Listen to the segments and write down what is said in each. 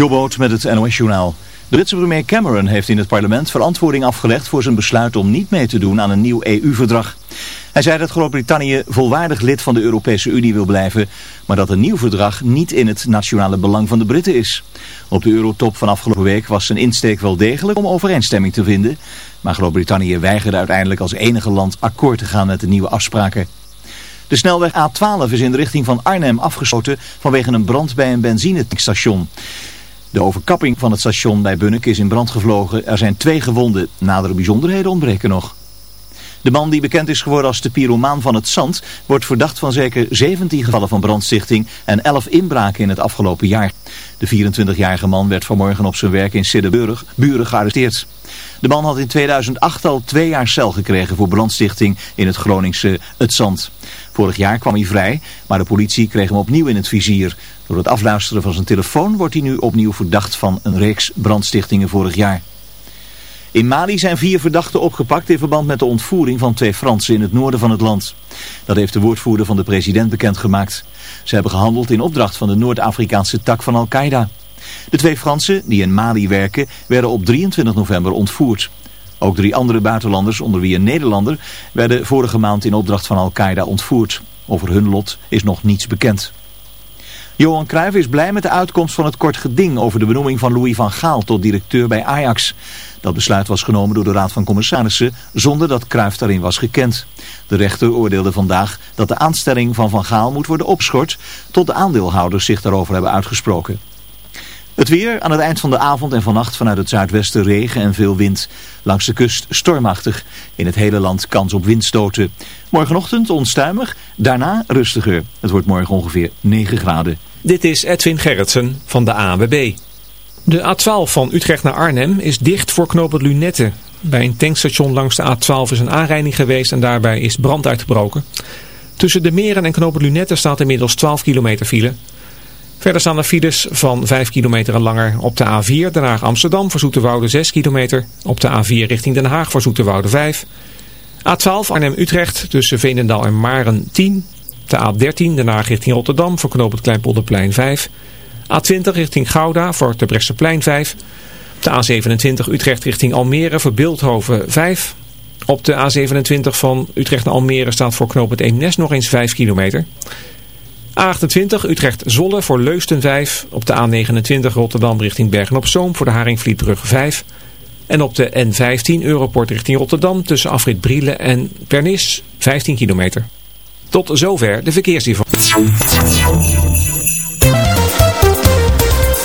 Jobboot met het NOS-journaal. De Britse premier Cameron heeft in het parlement verantwoording afgelegd voor zijn besluit om niet mee te doen aan een nieuw EU-verdrag. Hij zei dat Groot-Brittannië volwaardig lid van de Europese Unie wil blijven, maar dat een nieuw verdrag niet in het nationale belang van de Britten is. Op de Eurotop van afgelopen week was zijn insteek wel degelijk om overeenstemming te vinden, maar Groot-Brittannië weigerde uiteindelijk als enige land akkoord te gaan met de nieuwe afspraken. De snelweg A12 is in de richting van Arnhem afgesloten vanwege een brand bij een benzinestation. De overkapping van het station bij Bunnik is in brand gevlogen. Er zijn twee gewonden. Nadere bijzonderheden ontbreken nog. De man die bekend is geworden als de pyromaan van het zand wordt verdacht van zeker 17 gevallen van brandstichting en 11 inbraken in het afgelopen jaar. De 24-jarige man werd vanmorgen op zijn werk in Siddeburg buren gearresteerd. De man had in 2008 al twee jaar cel gekregen voor brandstichting in het Groningse Het Zand. Vorig jaar kwam hij vrij, maar de politie kreeg hem opnieuw in het vizier. Door het afluisteren van zijn telefoon wordt hij nu opnieuw verdacht van een reeks brandstichtingen vorig jaar. In Mali zijn vier verdachten opgepakt in verband met de ontvoering van twee Fransen in het noorden van het land. Dat heeft de woordvoerder van de president bekendgemaakt. Ze hebben gehandeld in opdracht van de Noord-Afrikaanse tak van Al-Qaeda. De twee Fransen, die in Mali werken, werden op 23 november ontvoerd. Ook drie andere buitenlanders, onder wie een Nederlander, werden vorige maand in opdracht van Al-Qaeda ontvoerd. Over hun lot is nog niets bekend. Johan Cruijff is blij met de uitkomst van het kort geding over de benoeming van Louis van Gaal tot directeur bij Ajax. Dat besluit was genomen door de Raad van Commissarissen zonder dat Cruijff daarin was gekend. De rechter oordeelde vandaag dat de aanstelling van Van Gaal moet worden opschort tot de aandeelhouders zich daarover hebben uitgesproken. Het weer aan het eind van de avond en vannacht vanuit het zuidwesten regen en veel wind. Langs de kust stormachtig. In het hele land kans op windstoten. Morgenochtend onstuimig, daarna rustiger. Het wordt morgen ongeveer 9 graden. Dit is Edwin Gerritsen van de AWB. De A12 van Utrecht naar Arnhem is dicht voor knooppunt Lunette. Bij een tankstation langs de A12 is een aanrijding geweest en daarbij is brand uitgebroken. Tussen de meren en knooppunt Lunette staat inmiddels 12 kilometer file... Verder staan er files van 5 kilometer en langer op de A4 Den Haag Amsterdam voor Zoeterwoude 6 kilometer. Op de A4 richting Den Haag voor Zoeterwoude 5. A12 Arnhem Utrecht tussen Veenendaal en Maren 10. De A13 Den Haag richting Rotterdam voor knoop Kleinpolderplein 5. A20 richting Gouda voor de Bresseplein 5. De A27 Utrecht richting Almere voor Beeldhoven 5. Op de A27 van Utrecht naar Almere staat voor het Eemnes nog eens 5 kilometer. A28 Utrecht-Zolle voor Leusten 5. Op de A29 Rotterdam richting Bergen-op-Zoom voor de Haringvlietbrug 5. En op de N15 Europort richting Rotterdam tussen Afrit Brielen en Pernis 15 kilometer. Tot zover de verkeersinformatie.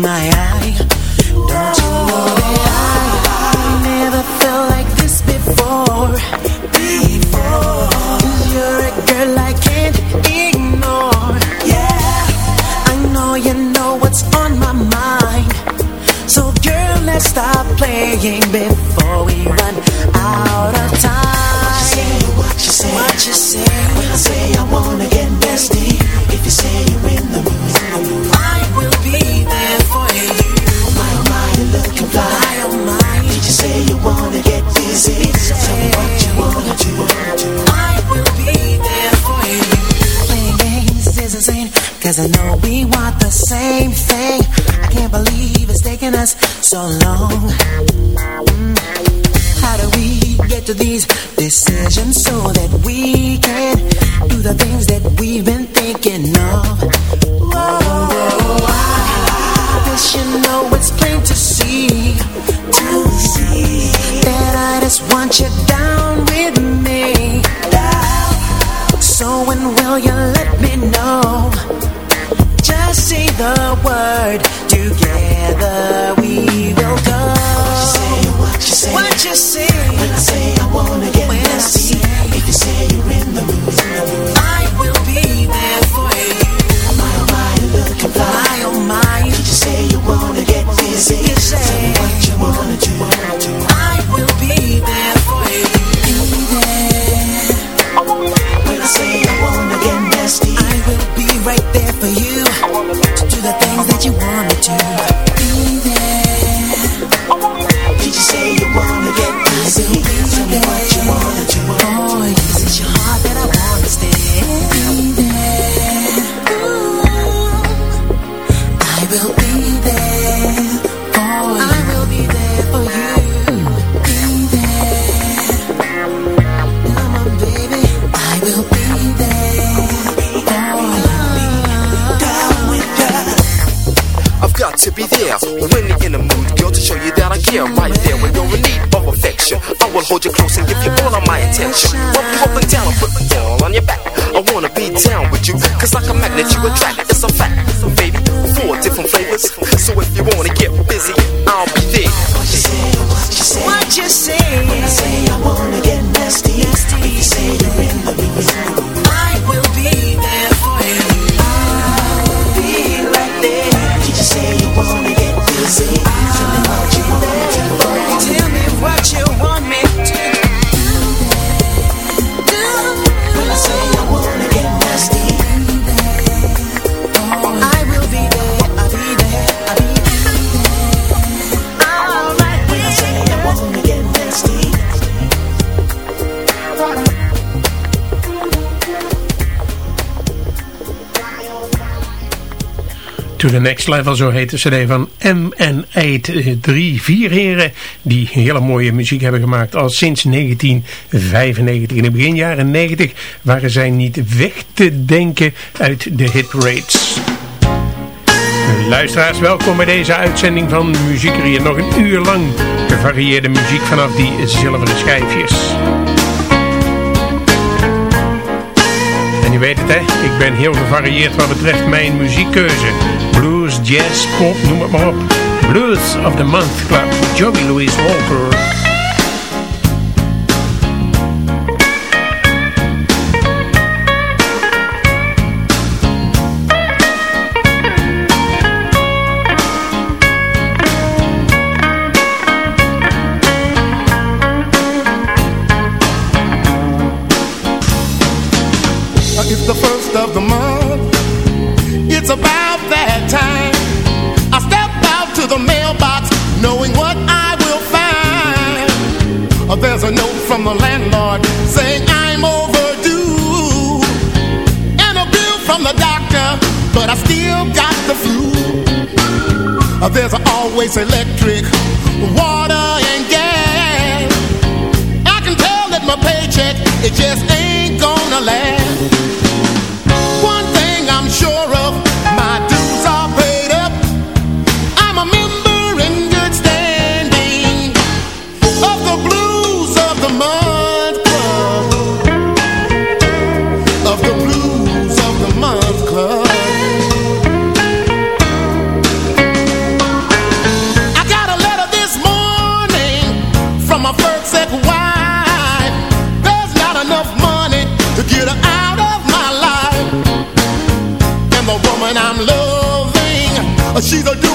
My I know we want the same thing. I can't believe it's taken us so long. Mm. How do we get to these decisions so that we can do the things that we've been thinking of? Whoa, I guess you know it's plain to see, to see that I just want you down with me. So when will you let me know? Say the word, together we will go. What you say? What you say? what you say, When I say I wanna get when nasty, if you say you're in the mood, I will attention. Rub you up and down and put the all on your back. I wanna be down with you, cause like a magnet you attract. It's a fact, baby. Four different flavors, so if you wanna get busy, I'll be there. What you say? What you say? When I say To the Next Level, zo heet de cd van MN8. Drie, vier heren die hele mooie muziek hebben gemaakt al sinds 1995. In de begin jaren 90 waren zij niet weg te denken uit de hitrates. Luisteraars, welkom bij deze uitzending van Muziekerie. Nog een uur lang gevarieerde muziek vanaf die zilveren schijfjes. Weet het hè, ik ben heel gevarieerd wat betreft mijn muziekkeuze. Blues, jazz, pop, noem het maar op. Blues of the Month Club, Joey Louise Walker. There's a note from the landlord saying I'm overdue. And a bill from the doctor, but I still got the flu. There's always electric, water, and gas. I can tell that my paycheck, it just ain't gonna last. One thing I'm sure of, She's a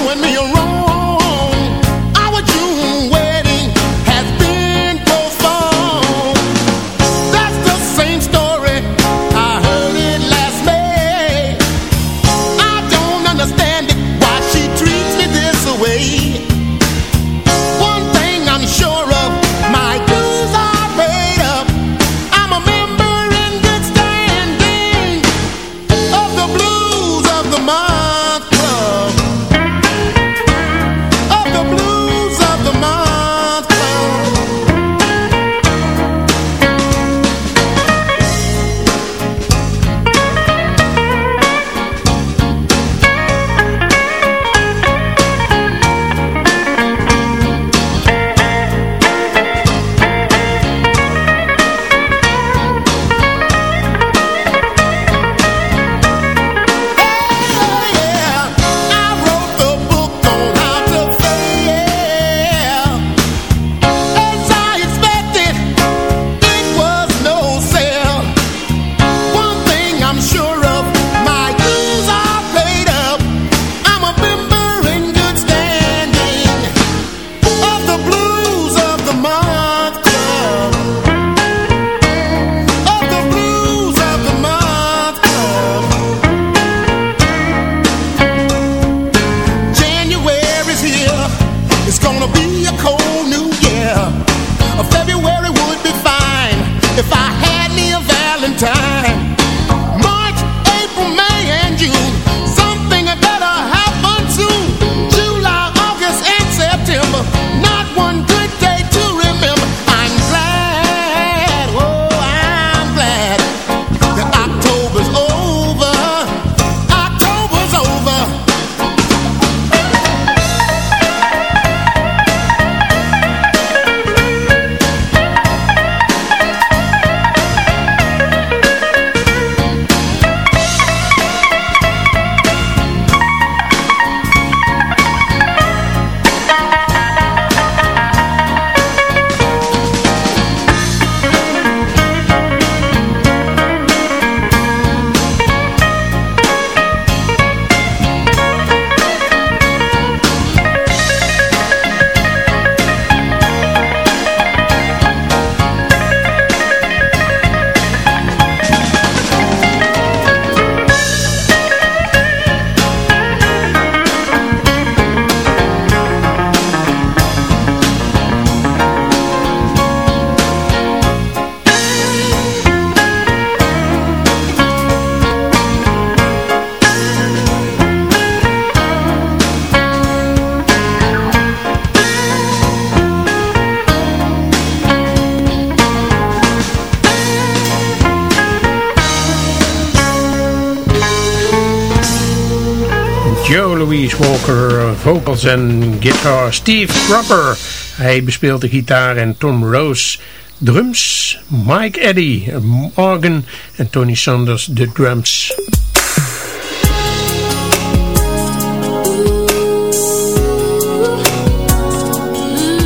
Louise Walker, vocals en guitar. Steve Cropper, hij bespeelt de gitaar. En Tom Rose, drums. Mike Eddy, organ. En Tony Sanders, de drums.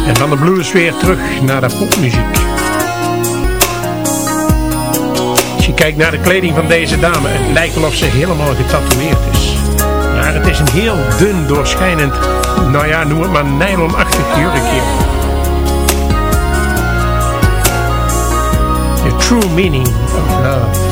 En dan de blues weer terug naar de popmuziek. Als je kijkt naar de kleding van deze dame, het lijkt alsof ze helemaal getatoeëerd is maar het is een heel dun, doorschijnend, nou ja, noem het maar nylonachtig jurkje. The true meaning of love.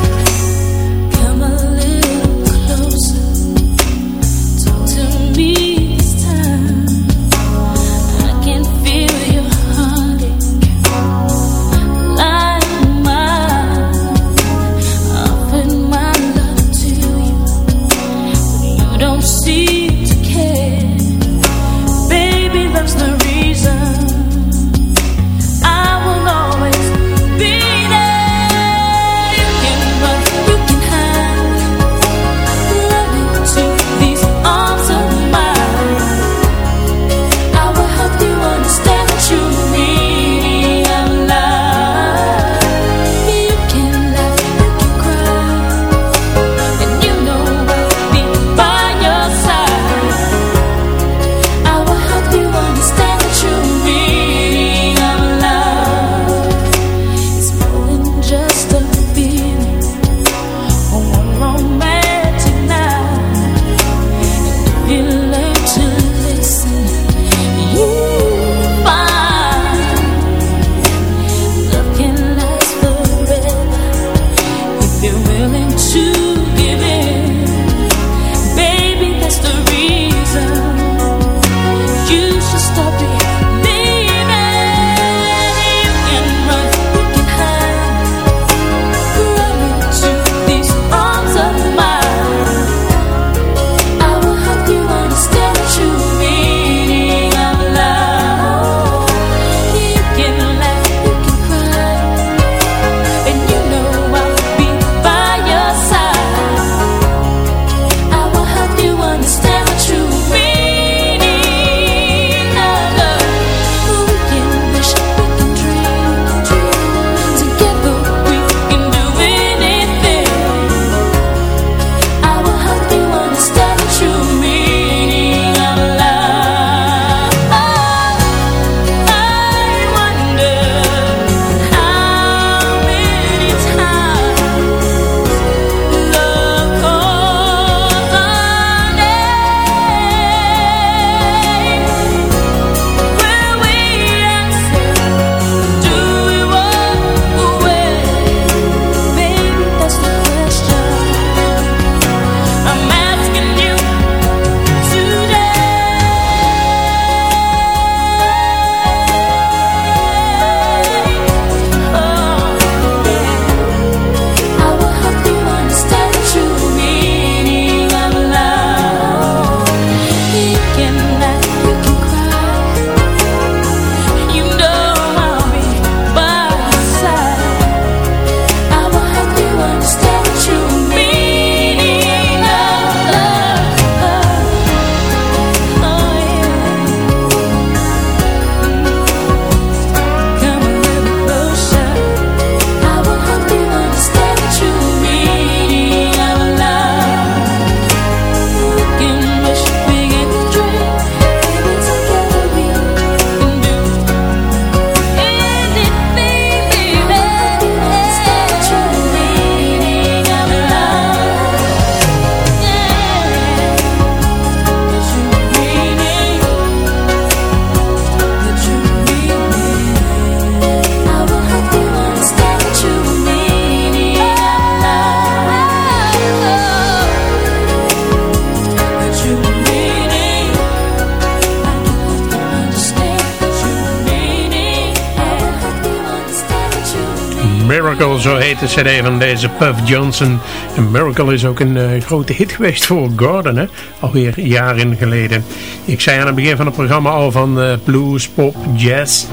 van deze Puff Johnson. En Miracle is ook een eh, grote hit geweest voor Gordon, hè? alweer jaren geleden. Ik zei aan het begin van het programma al van eh, blues, pop, jazz.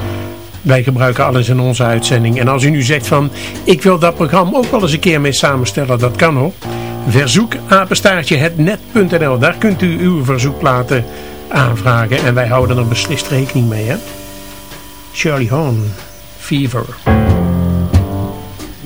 Wij gebruiken alles in onze uitzending. En als u nu zegt van, ik wil dat programma ook wel eens een keer mee samenstellen, dat kan hoor. Verzoek apenstaartje hetnet.nl, daar kunt u uw verzoek laten aanvragen. En wij houden er beslist rekening mee, hè. Shirley Horn, Fever.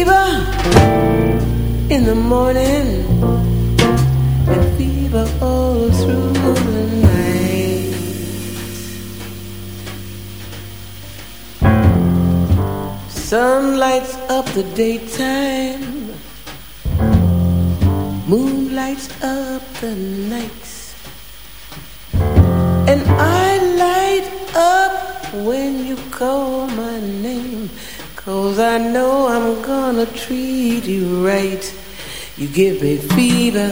Fever in the morning and fever all through the night. Sun lights up the daytime, moon lights up the nights, and I light up when you call my name. Cause I know I'm gonna treat you right. You give me fever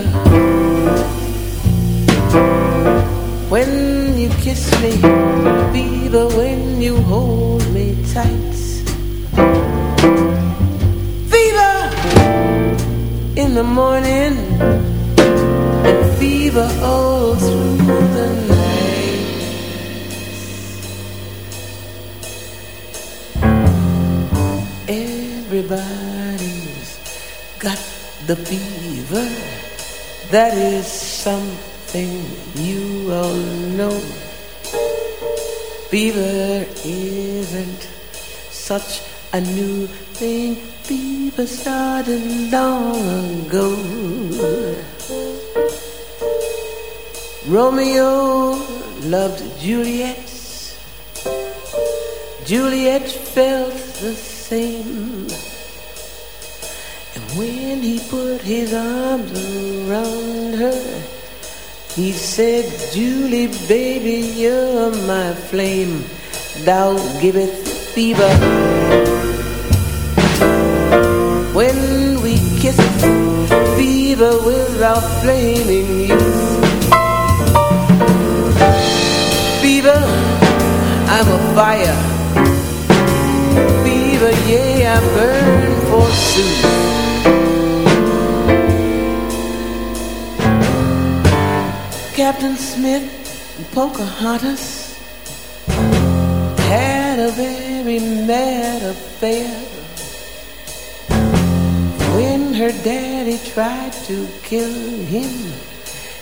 when you kiss me, fever when you hold me tight. Fever in the morning, and fever all through the night. Everybody's got the fever. That is something you all know. Fever isn't such a new thing. Fever started long ago. Romeo loved Juliet. Juliet felt the same. When he put his arms around her, he said, Julie, baby, you're my flame. Thou giveth fever. When we kiss, fever without flaming you. Fever, I'm a fire. Fever, yeah, I burn forsooth. Captain Smith and Pocahontas had a very mad affair. When her daddy tried to kill him,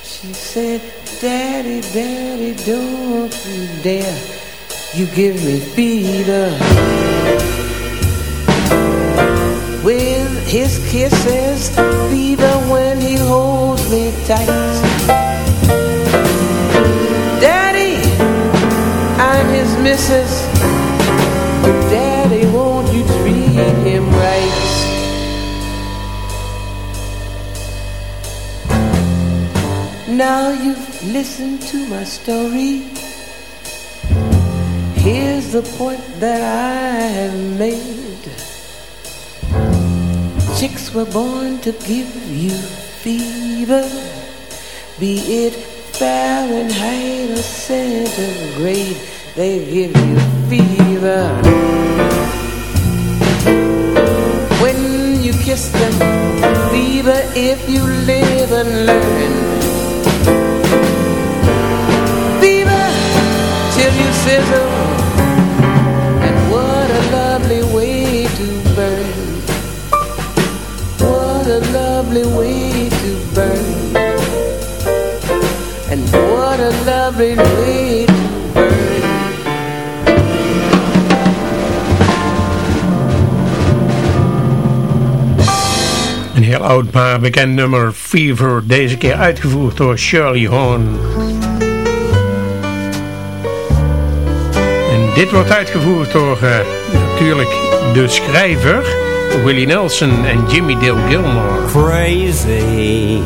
she said, Daddy, Daddy, don't you dare. You give me fever. With his kisses, fever when he holds me tight. Missus. Oh, Daddy, won't you treat him right? Now you've listened to my story. Here's the point that I have made. Chicks were born to give you fever, be it Fahrenheit or centigrade, they give you fever. Oud maar bekend nummer Fever, deze keer uitgevoerd door Shirley Horn. En dit wordt uitgevoerd door eh, natuurlijk de schrijver Willie Nelson en Jimmy Dale Gilmore. Crazy,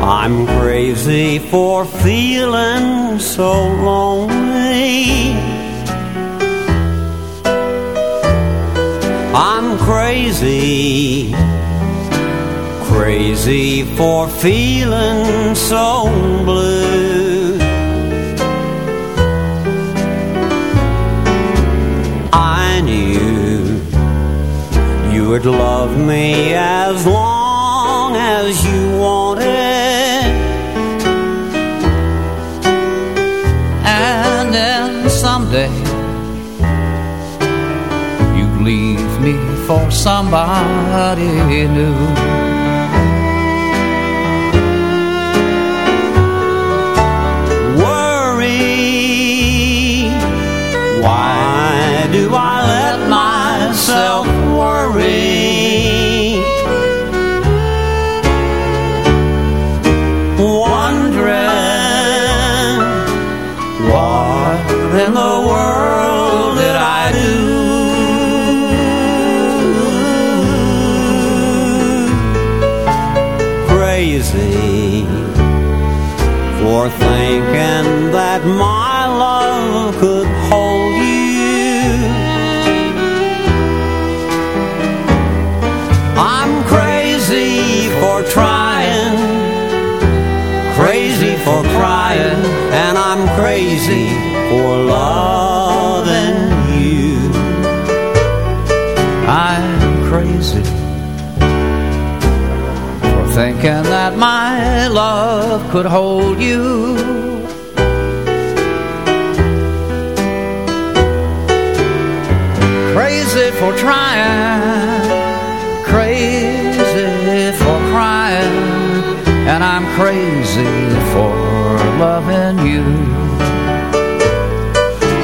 I'm crazy for feeling so lonely. I'm crazy, crazy for feeling so blue. I knew you would love me as long as you wanted. And then someday you'd leave me for somebody new. In the world did I do? Crazy for thinking that my thinking that my love could hold you. Crazy for trying, crazy for crying, and I'm crazy for loving you.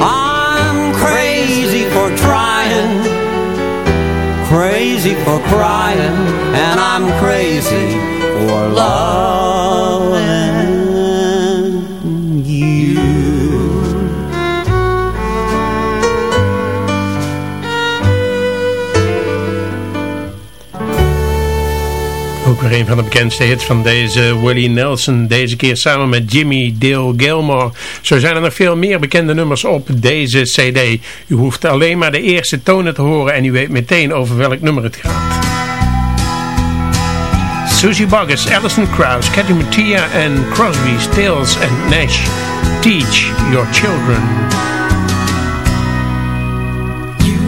I'm crazy for trying, crazy for crying, and I'm crazy for loving you. Ook weer een van de bekendste hits van deze Willie Nelson. Deze keer samen met Jimmy Dale Gilmore. Zo zijn er nog veel meer bekende nummers op deze cd. U hoeft alleen maar de eerste tonen te horen en u weet meteen over welk nummer het gaat. Susie Boggess, Alison Krauss, Cathy Mattia and Crosby, Stills and Nash. Teach your children. You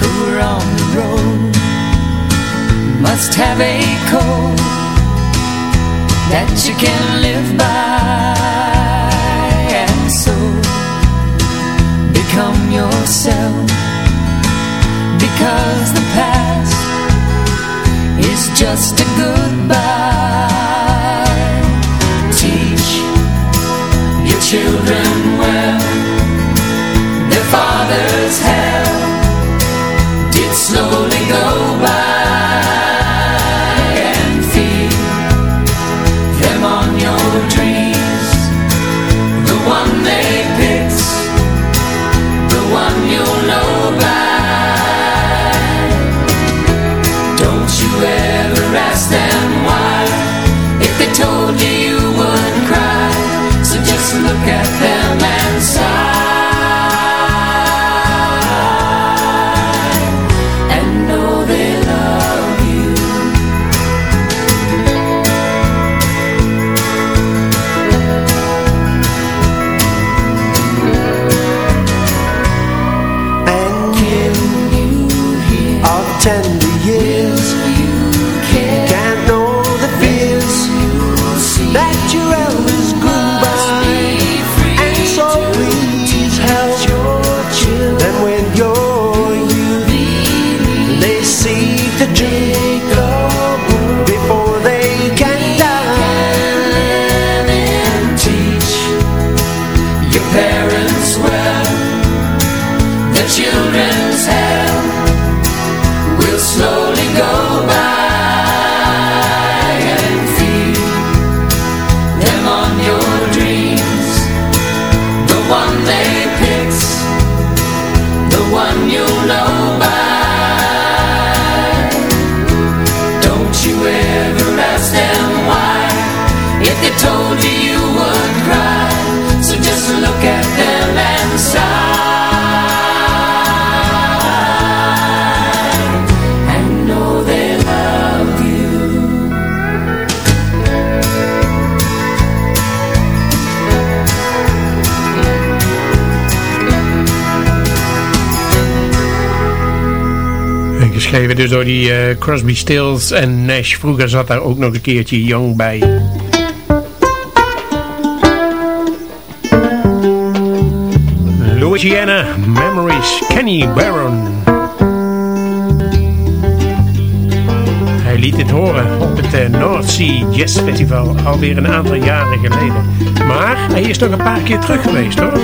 who are on the road must have a code that you can live by and so become yourself because the past is just a goodbye. Teach your children well. Their father's hell geschreven dus door die eh, Crosby, Stills en Nash. Vroeger zat daar ook nog een keertje Young bij. Louisiana Memories, Kenny Barron. Hij liet dit horen op het eh, North Sea Jazz Festival alweer een aantal jaren geleden. Maar hij is nog een paar keer terug geweest hoor.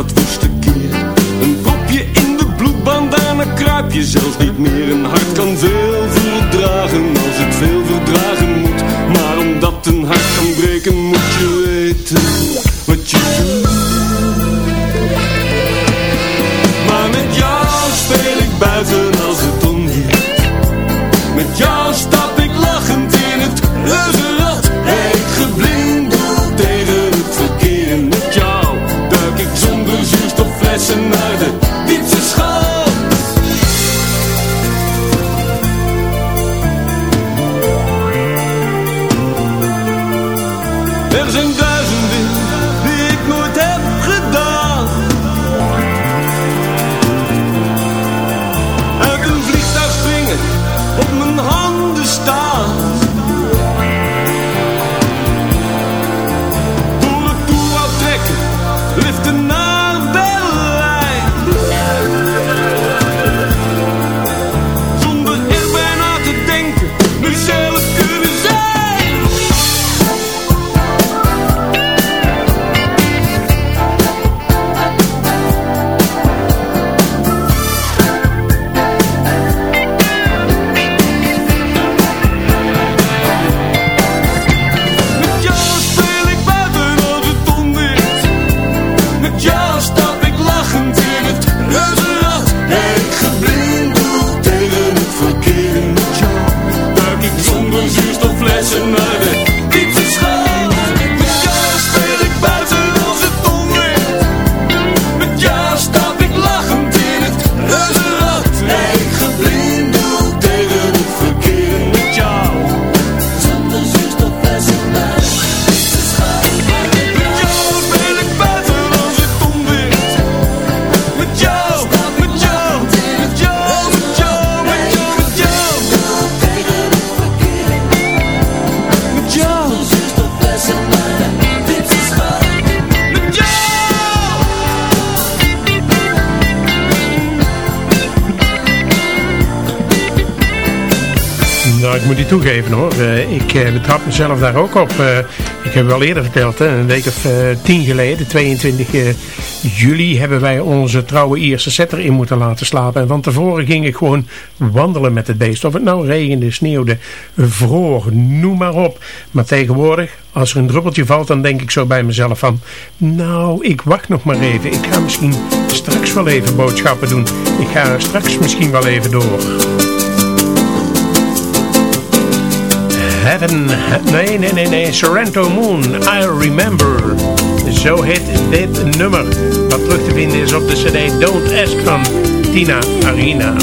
Gaat woesten keren. Een propje in de bloedband, daarna kruip je zelfs niet meer. Een hart Toegeven hoor. Eh, ik eh, betrap mezelf daar ook op. Eh, ik heb wel eerder verteld, hè, een week of tien geleden, 22 eh, juli, hebben wij onze trouwe Ierse setter in moeten laten slapen. En van tevoren ging ik gewoon wandelen met het beest. Of het nou regende, sneeuwde, vroor, noem maar op. Maar tegenwoordig, als er een druppeltje valt, dan denk ik zo bij mezelf van... Nou, ik wacht nog maar even. Ik ga misschien straks wel even boodschappen doen. Ik ga straks misschien wel even door. Heaven, nee, nee, nee, nee, Sorrento Moon, I Remember. Zo heet dit nummer, wat terug te vinden is op de cd Don't Ask van Tina Arena.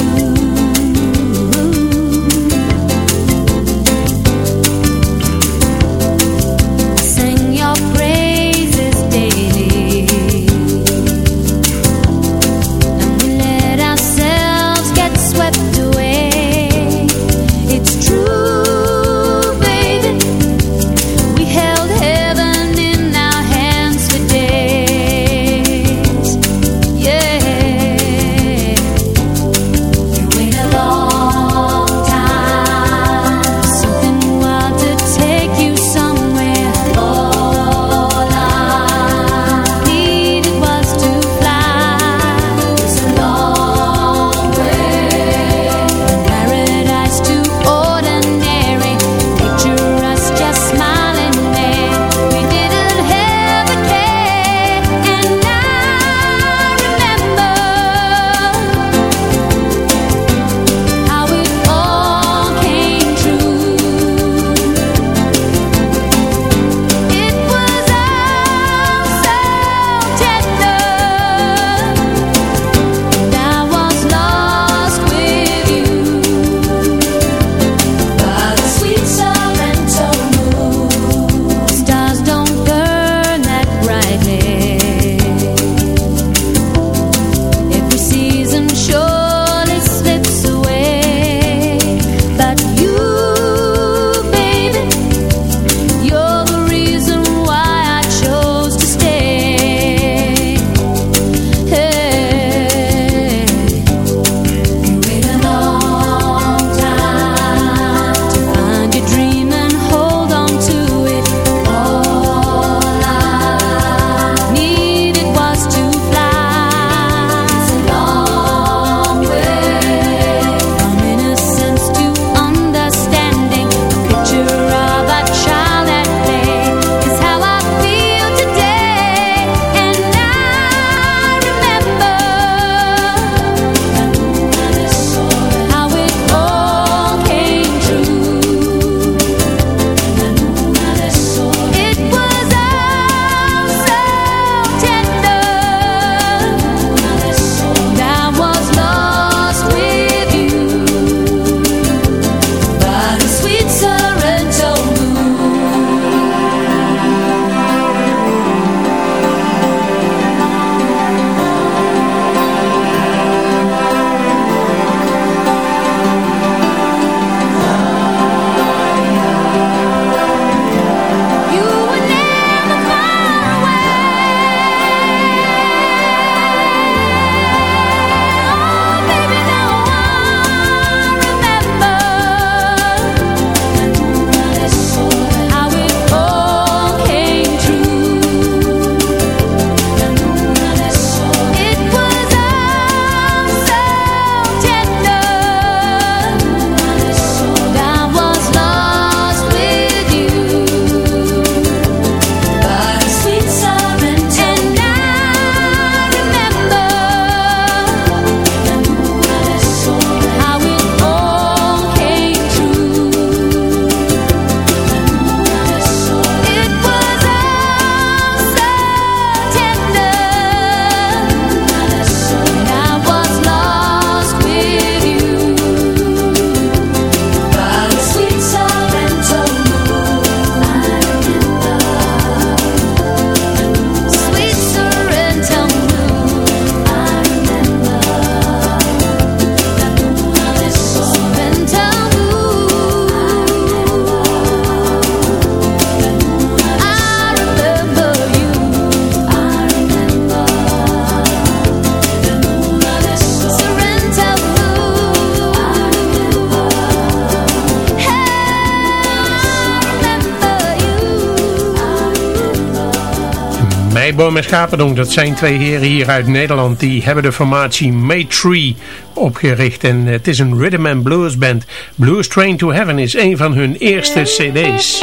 Meiboom en Schapendonk, dat zijn twee heren hier uit Nederland. Die hebben de formatie Maytree opgericht. En het is een rhythm and blues band. Blues Train to Heaven is een van hun eerste cd's.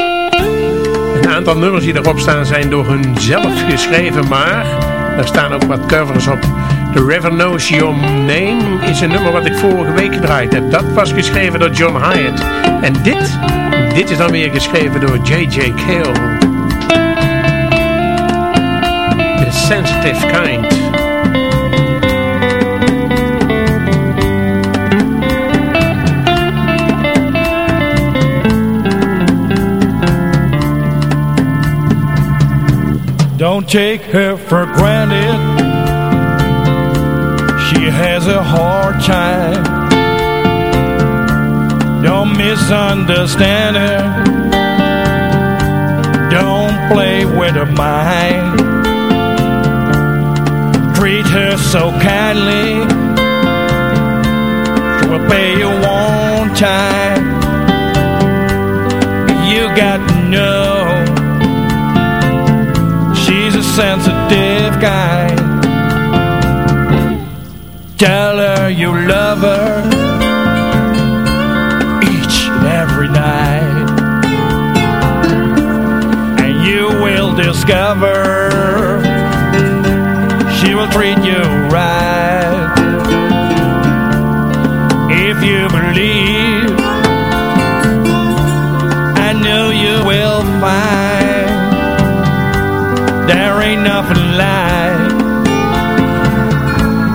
Een aantal nummers die erop staan zijn door hun zelf geschreven, maar er staan ook wat covers op. The River Knows Your Name is een nummer wat ik vorige week gedraaid heb. Dat was geschreven door John Hyatt. En dit, dit is dan weer geschreven door J.J. Cale. Sensitive Kind. Don't take her for granted. She has a hard time. Don't misunderstand her. Don't play with her mind. Her so kindly. She will pay you one time. You got to know she's a sensitive guy. Tell her you love her each and every night, and you will discover she will treat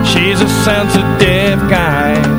She's a sensitive guy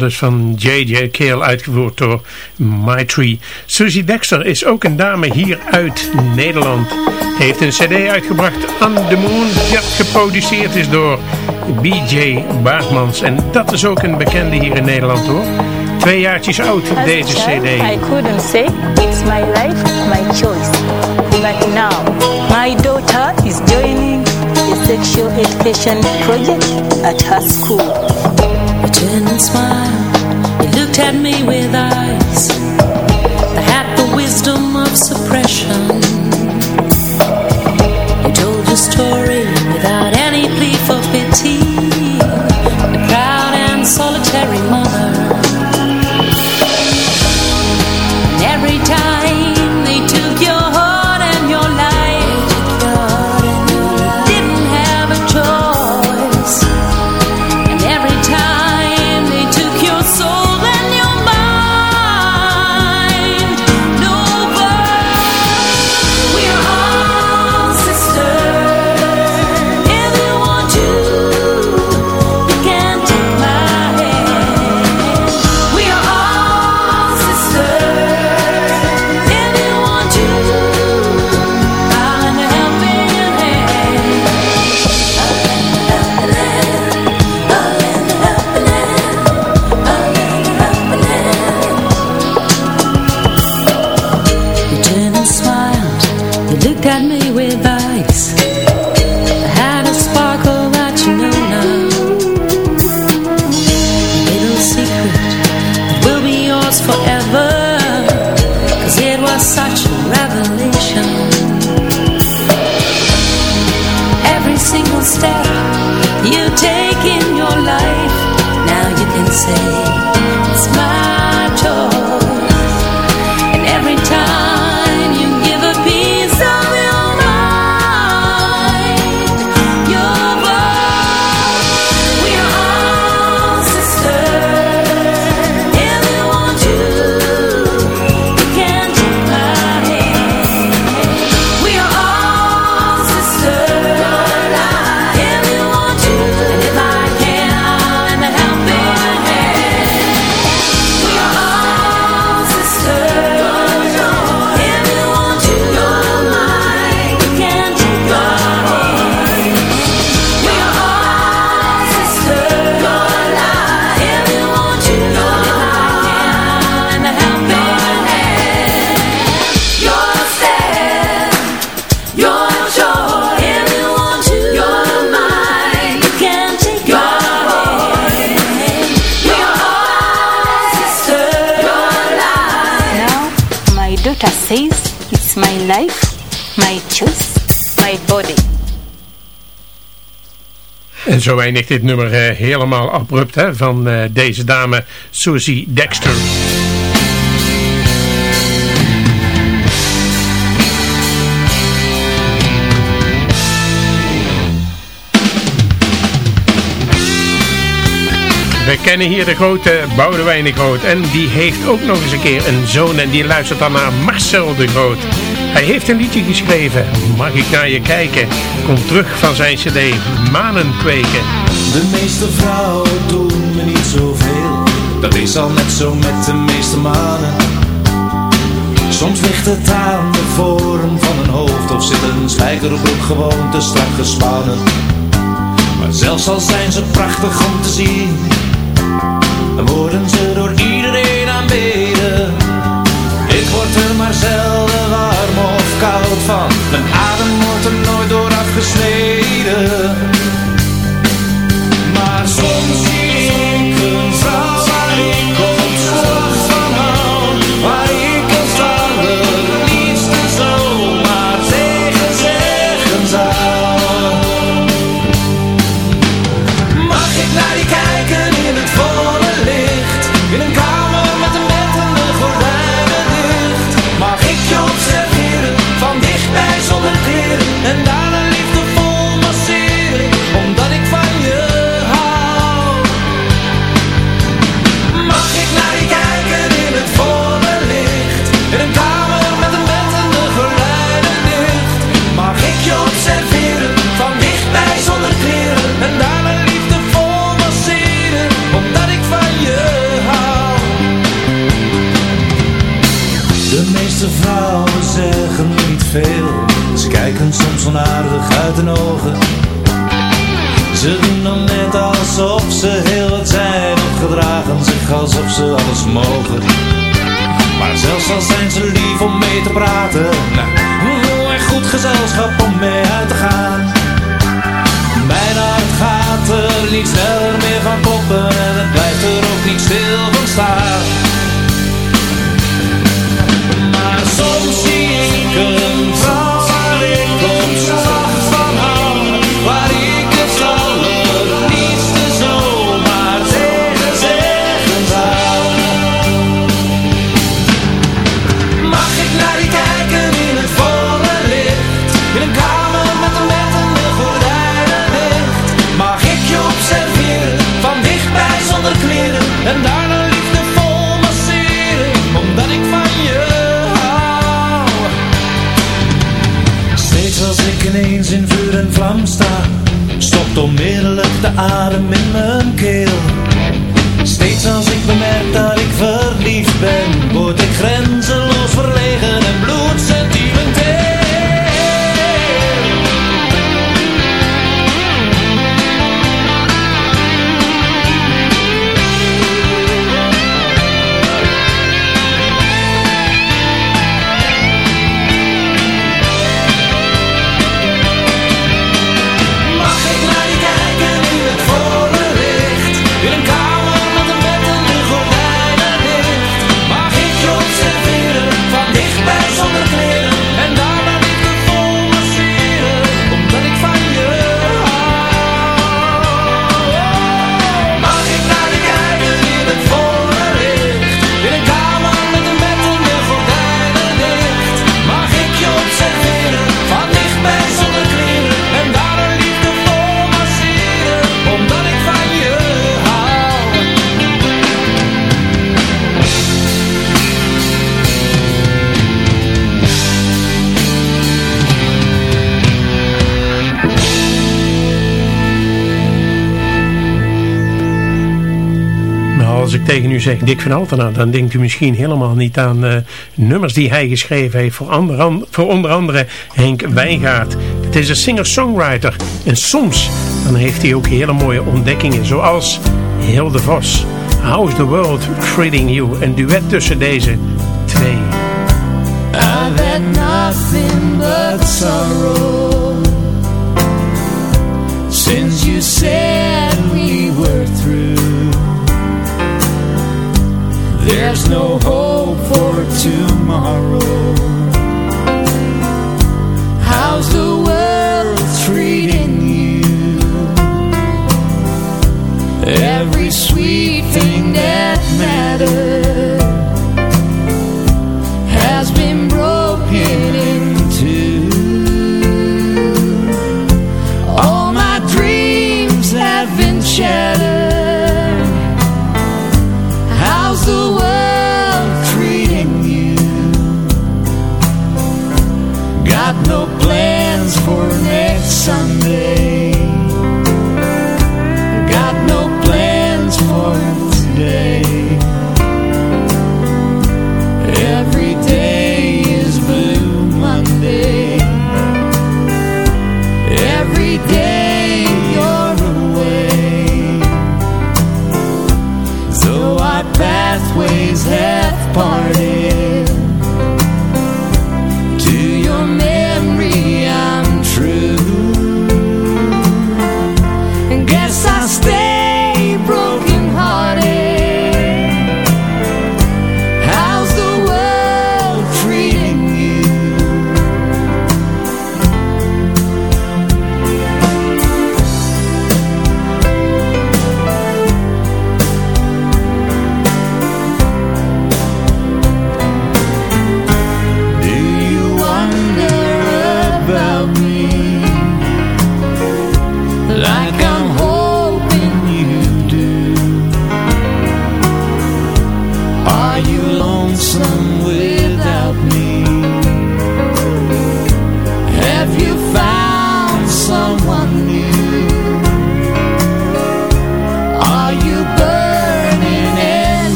dus van J.J. Cale uitgevoerd door My Tree. Susie Dexter is ook een dame hier uit Nederland. Heeft een cd uitgebracht, On The Moon, dat geproduceerd is door B.J. Baartmans. En dat is ook een bekende hier in Nederland hoor. Twee jaartjes oud, As deze child, cd. I couldn't say it's my life, my choice. But now, my daughter is joining the sexual education project at her school. Turned and smiled. You looked at me with eyes that had the wisdom of suppression. You told your story without any plea for pity. Zo eindigt dit nummer eh, helemaal abrupt hè, van eh, deze dame Susie Dexter. We kennen hier de grote Boudewijn de Groot. En die heeft ook nog eens een keer een zoon. En die luistert dan naar Marcel de Groot. Hij heeft een liedje geschreven. Mag ik naar je kijken? Komt terug van zijn cd. Manen kweken. De meeste vrouwen doen me niet zoveel Dat is al net zo met de meeste mannen Soms ligt het aan de vorm van een hoofd Of zit een spijkerbroek gewoon te strak gespannen Maar zelfs al zijn ze prachtig om te zien Dan worden ze zelden warm of koud van. Mijn adem wordt er nooit door afgesneden Kijken soms onaardig uit hun ogen. Ze doen dan net alsof ze heel wat zijn Of gedragen zich alsof ze alles mogen. Maar zelfs al zijn ze lief om mee te praten Nou, en goed gezelschap om mee uit te gaan? Mijn hart gaat er niet sneller meer van kloppen En het blijft er ook niet stil adem in mijn tegen u zeg Dick van Altena, dan denkt u misschien helemaal niet aan uh, nummers die hij geschreven heeft voor, voor onder andere Henk Wijngaard. Het is een singer-songwriter en soms dan heeft hij ook hele mooie ontdekkingen zoals Hilde Vos. How's the World Treating You? Een duet tussen deze twee. I've had nothing but sorrow Since you said we were There's no hope for tomorrow How's the world treating you? Every sweet thing that mattered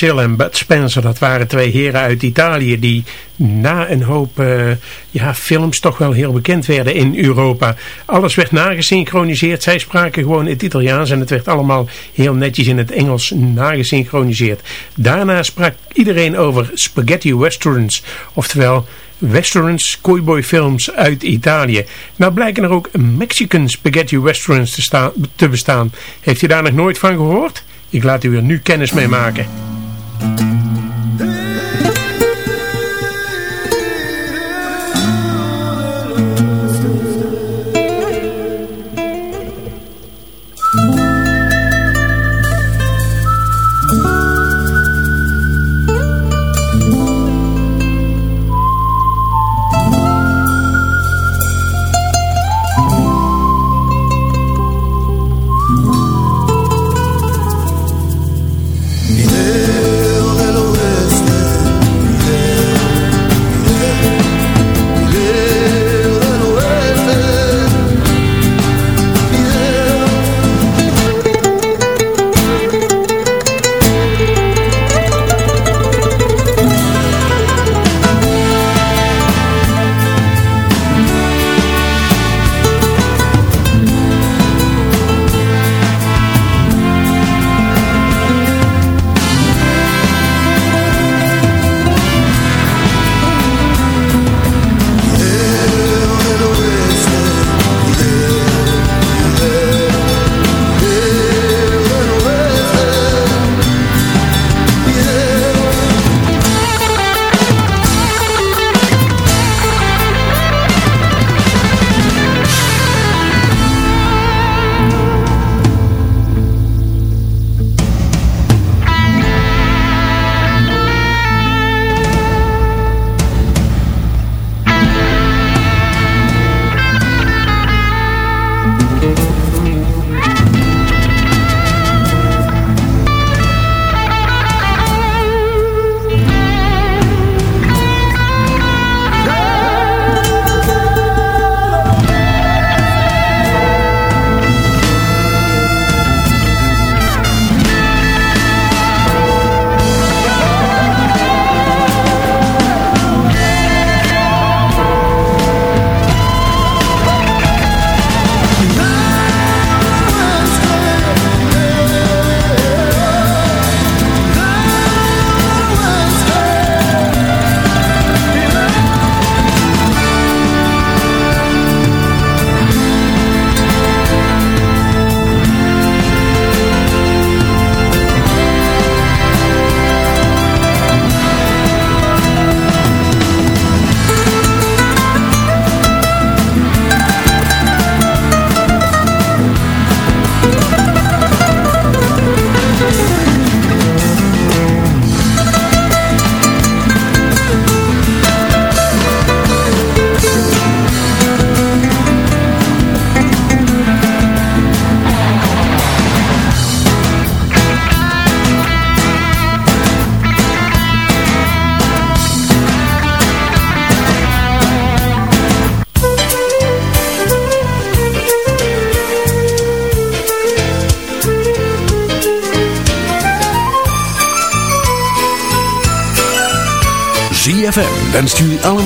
Hill en Bud Spencer, dat waren twee heren uit Italië die na een hoop eh, ja, films toch wel heel bekend werden in Europa. Alles werd nagesynchroniseerd, zij spraken gewoon het Italiaans en het werd allemaal heel netjes in het Engels nagesynchroniseerd. Daarna sprak iedereen over spaghetti westerns, oftewel westerns, cowboyfilms uit Italië. Nou blijken er ook Mexican spaghetti westerns te, te bestaan. Heeft u daar nog nooit van gehoord? Ik laat u er nu kennis mee maken. Thank you.